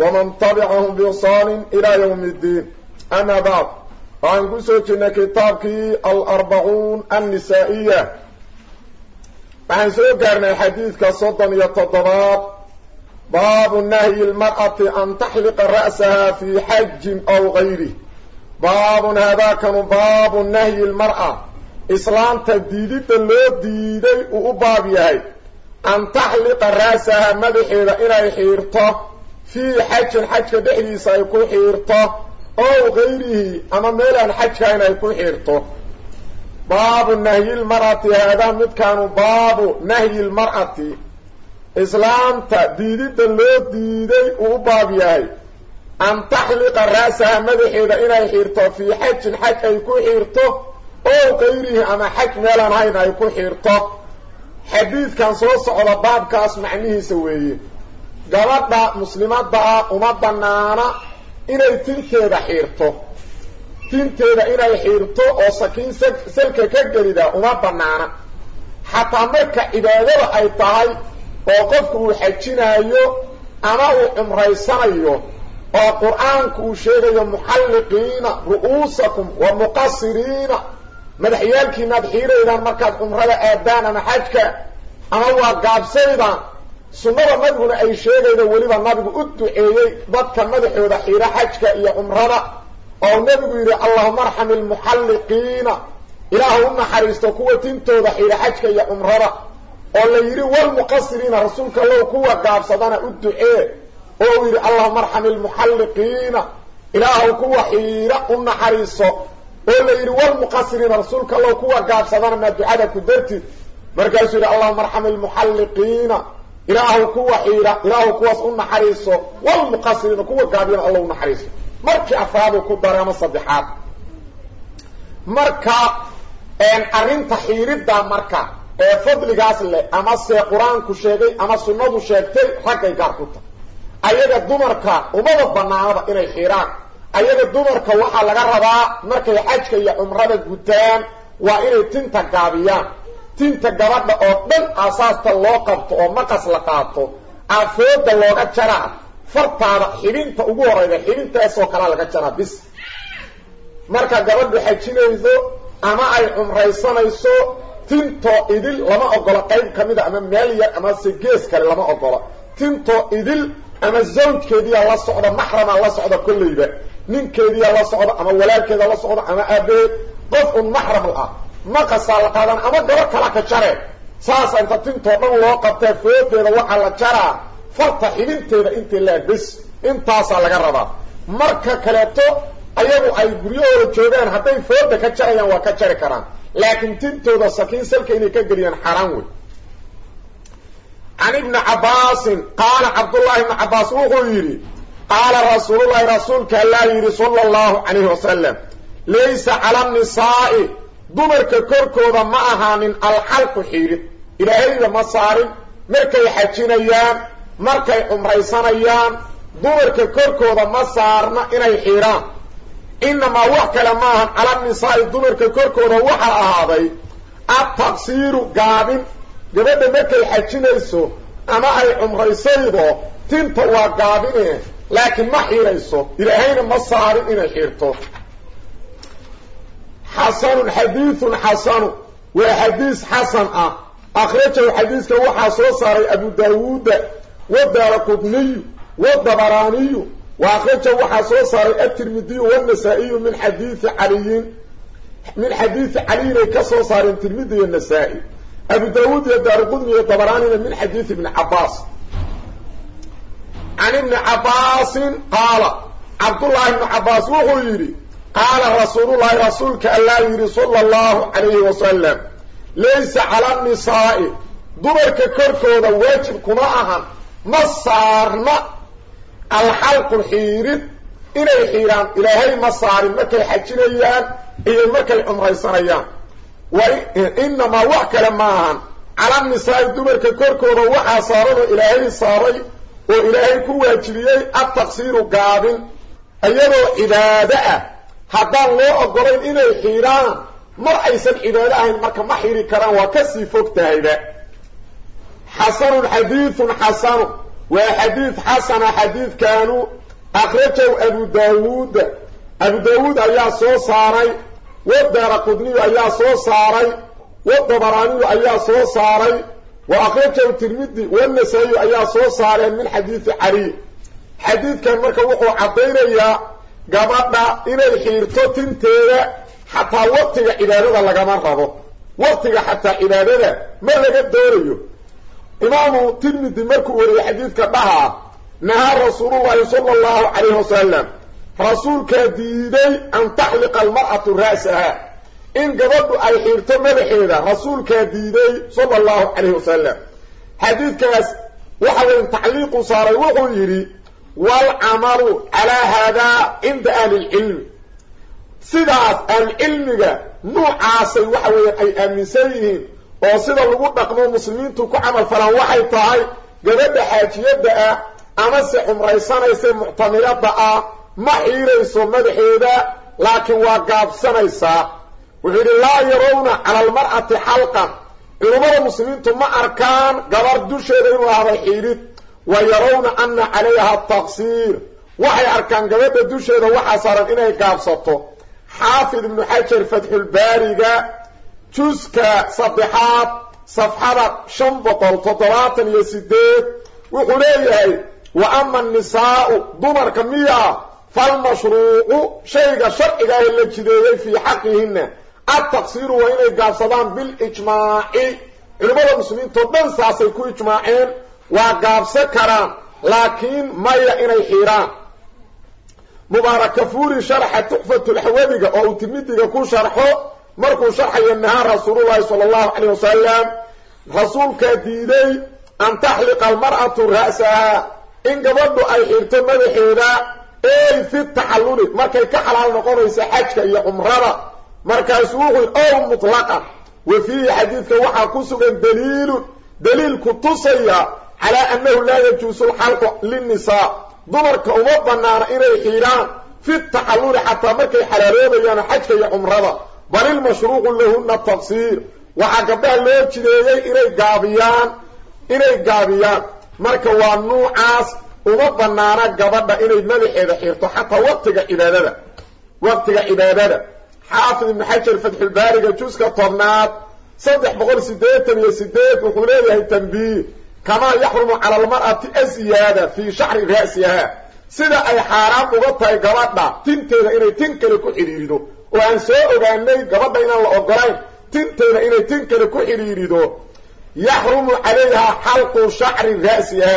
waman tabicahum biixsaanin ilaa yowmi iddiin amaa bacd waxaan ku soo jirnay kitaabkii alarbacuun annisaa'iya waxaan soo gaarnay xadiidka soddon iyo toddobaad baabu nahyi lmar'ati an taxliqa ra'saha fii xajin aw gayrih baabun haadaakanu baabu nahyi lmar'a islaanta diididda loo diiday uu u baab yahay an taxliqa ra'saha madaxeeda inay xiirto fii xajin xajka dhexdiisa ay ku xiirto ow kayrihi ama meel aan xajkahayn ay ku xiirto. Baabu nahyi lmar'ati haadaa midkaanu baabu nahyi lmar'ati islaamta diididda loo diiday uu baab yahay. An taxliqa ra'saha madaxeeda inay xiirto fii xajin xaj ay ku xiirto ow kayrihi ama xaj meelaan hayn ay ku xiirto. Xadiidkan soo socda baabkaas macnihiisa weeye gabadha muslimadda ah uma bannaana inay tinteeda xiirto. Tinteeda inay xiirto oo sakiin salka ka gelida uma bannaana. Xataa marka cibaadada ay tahay oo qofku uu xajinaayo ama uu cumraysanayo oo qur'aanku uu sheegayo muxalliqiina ru'uusakum wa muqasiriina madaxyaalkiinaad xiiraydaan markaad cumrada aadaan ama xajka ama waa gaabsaydaan sunnada nabiguna ay sheegayda weliba nabigu u duceeyey dadka madaxooda xiira xajka iyo cumrada oo nabigu yidhi allahuma arxam ilmuxalliqiina ilaahu u kuwa tintooda xiira xajka iyo cumrada oo la yidhi walmuqasiriina rasuulka low kuwa gaabsadana u ducee. Oo uu yidhi allahuma arxam ilmuxalliqiina ilaahu kuwa xiira u naxariiso oo la yidhi walmuqasiriina rasuulka allow kuwa gaabsadana maa ducada ku dartid. Markaasuu yidhi allahuma arxam ilmuxalliqiina ilaahu kuwa xiira ilaahu kuwaas u naxariiso walmuqasiriina kuwa gaabiyana alla u naxariiso. Markii afraaduu ku daray ama saddexaad marka arrinta xiiridda marka ee fadligaas leh ama see qur'aanku sheegay ama sunnadu sheegtay raggay gaar ku tahay. Ayaga dumarka umaba banaanaba inay xiiraan. Ayaga dumarka waxaa laga rabaa markay xajka iyo cumrada gutaan waa inay tinta gaabiyaan tinta gabadha oo dhan aasaasta loo qabto oo maqas la qaato aafooda looga jaraa fartaada xibinta ugu horeyda xibintaasoo kalea laga jaraa bis. Marka gabadhu xajinayso ama ay cumraysanayso tintoo idil lama ogolo qayb ka mida ama meel yar ama se gees kale lama ogolo tintoo idil ama zawjkeediyaa la socda maxramaa la socda kollayba ninkeediyaa la socda ama walaalkeeda la socda ama aabeed qof un maxram ah maqasaa la qaadan ama gabo kala ka jaree saasa inta tintoo dhan loo qabtaa foodeeda waxaa la jaraa farta xibinteeda intay laag bes intaasaa laga rabaa. Marka kaleeto ayagu ay guryahooda joogaan hadday fooda ka jarayaan waa ka jari karaan. Laakiin tintooda sakiin salka inay ka geliyaan xaaraan wey can ibni cabbaasin qaala cabdullaahi ibni cabbaas wuxuu yidhi qaala rasuululahi rasuulka allaa yidhi sala allahu calayhi wasalam laysa cala annisaa'i dumarka korkooda ma ahaanin alxalqu xiirid ilaahayda ma saarin markay xajinayaan markay cumraysanayaan dumarka korkooda ma saarna inay xiidhaan. Innamaa wax kale ma ahan cala annisaa'i dumarka korkooda waxaa ahaaday adtaqsiiru gaabin. Gabadha markay xajinayso ama ay cumraysaydo tinta waa gaabine laakiin ma xiirayso. Ilaahayna ma saarin inay xiirto xasanun xadiidun xasanu. Waa xadiis xasan ah. Akhrajahu xadiiska waxaa soo saaray abu daawuuda wadaara qudniyu wadabaraaniyu wa akhrajahu waxaa soo saaray atirmidiyu wanasaa'iyu min xadiidi caliyin. Min xadiidi caliyinay ka soo saareen tirmidi iyo nasaa-i. Abu daawuud iyo daaraqudni iyo dabaraanina min xadiidi ibni cabaas can ibni cabbaasin qaala cabdullaahi ibnu cabbaas wuxuu yidhi qaala rasuulullaahi rasuulka allaa yidhi sala allahu calayhi wasalam laysa cala annisaa'i dumarka korkooda waajib kuma ahan ma saarna alxalqu xiirid inay xiiraan ilaahay ma saarin markay xajinayaan iyo markay cumraysanayaan inamaa wax kale ma ahan cala nisaa'i dumarka korkooda waxaa saaranoo ilaahay saaray oo ilaahay ku waajibiyey adtaqsiiru gaabin iyadoo cibaado ah haddaan loo ogolayn inay xiiraan mar aysan cibaado ahayn marka ma xiri karaan waa ka sii fog tahayba. Xasanun xadiidun xasanu waa xadiid xasana xadiidkaanu akhrajahu abu daawuud. Abu daawuud ayaa soo saaray wadaara qudniyu ayaa soo saaray wadabaraaniyu ayaa soo saaray wa akhrajahu tirmidi wanasaayu ayaa soo saareen min xadiidi cali xadiidkan marka wuxuu caddaynayaa gabadha inay xiirto tinteeda xataa waqtiga cibaadada lagama rabo. Waqtiga xataa cibaadada ma laga doonayo. Imaamu tirmidi markuu wariyey xadiidka dhahaa nahaa rasuulullahi sala allahu calayhi wasalam rasuulkaa diiday an taxliqa almar'atu ra'saha. In gabadhu ay xiirto madaxeeda rasuulkaa diiday sala allahu calayhi wasalam xadiidkaas waxa weyn tacliiqu saaray wuxuu yidhi waalcamalu calaa haadaa cinda ahli lcilmi sidaas ahlucilmiga nuucaasay waxa weeyaan ay aaminsan yihiin oo sida lagu dhaqmo muslimiintu ku camal falaan waxay tahay gabadha xaajiyadda ah amase cumraysanaysa muctamirada ah ma xiirayso madaxeeda laakiin waa gaabsanaysaa wuxuu yidhi laa yarawna cala almar'ati xalqan culummada muslimiintu ma arkaan gabar dusheeda inuu ahday xiidhid wa yarawna ana calayha taqsiir. Waxay arkaan gabadha dusheeda waxaa saaran inay gaabsato. Xaafid ibnu xajar fatxulbaariga juska saddexaad safxada shan boqol toddobaatan iyo sideed wuxuu leeyahay wa ama annisaa'u dumarka miya falmashruucu shayga sharciga ah la jideeyey fii xaqihinna adtaqsiiru waa inay gaabsadaan bilijmaaci. Culimmada muslimiintao dhan saasay ku ijmaaceen waa gaabsan karaan laakiin maya inay xiiraan. Mubaarakafuuri sharxa tuxfatulxawadiga oo uu timidiga ku sharxo markuu sharxayo nahaa rasuulullahi sala allahu calayh wasalam rasuulkaa diiday an taxliqa almar'atu ra'saha. In gabadhu ay xirto madaxeeda ey fi taxalluli markay ka xalaal noqonayso xajka iyo cumrada. Markaasu wuxuu ow mutlaqan. Wa fiihi xadiidka waxaa ku sugan daliilun daliilku tusaya calaa annahu laa yajuusu lxalqu linnisaa dumarka uma banaana inay xiidhaan fi taxalluli xataa markay xalaaloobayaan xajka iyo cumrada. Bal ilmashruuqu lahuna taqsiir waxaa gabdhaha loo jideeyey inay gaabiyaan inay gaabiyaan. Marka waa nuucaas uma banaana gabadha inay madaxeeda xirto xataa waqtiga cibaadada. Waqtiga cibaadada. Xaafid ibnu xajar fatxulbaariga juska tobnaad saddex boqol sideetan iyo sideed wuxuu leeyahay tanbiih kamaa yaxrumu cala almar'ati asiyaada fii shacri ra'siha sida ay xaaraan uga tahay gabadha tinteeda inay tin kale ku xidhiirido oo aan soo ogaanay gabadha inaan la ogolayn tinteeda inay tin kale ku xidhiirido yaxrumu calayha xalqu shacri ra'siha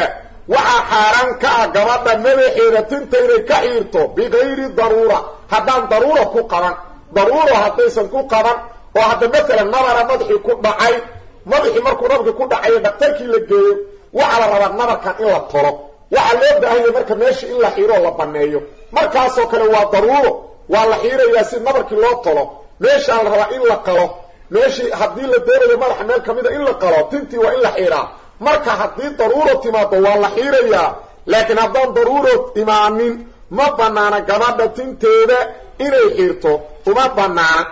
waxaa xaaraan ka ah gabadha madaxeeda tinta inay ka xiirto bikayri daruura haddaan daruura ku qaban daruuro haddaysan ku qaban oo hadda masalan nabara madaxii ku dhacay madaxii markuu nabarkii ku dhacayo dhaktarkii la geeyo waxaa la rabaa nabarkan in la tolo waxaa loo baahanya marka meesha in la xiiroo la baneeyo. Markaasoo kale waa daruuro. Waa la xiirayaa si nabarkii loo tolo meeshaa la rabaa in la qalo meeshii haddii la doonayo madaxa meel kamida in la qalo tintii waa in la xiiraa. Marka haddii daruuro timaado waa la xiirayaa. Laakiin haddaan daruuro imaanin ma banaana gabadha tinteeda inay xiirto. Uma banaana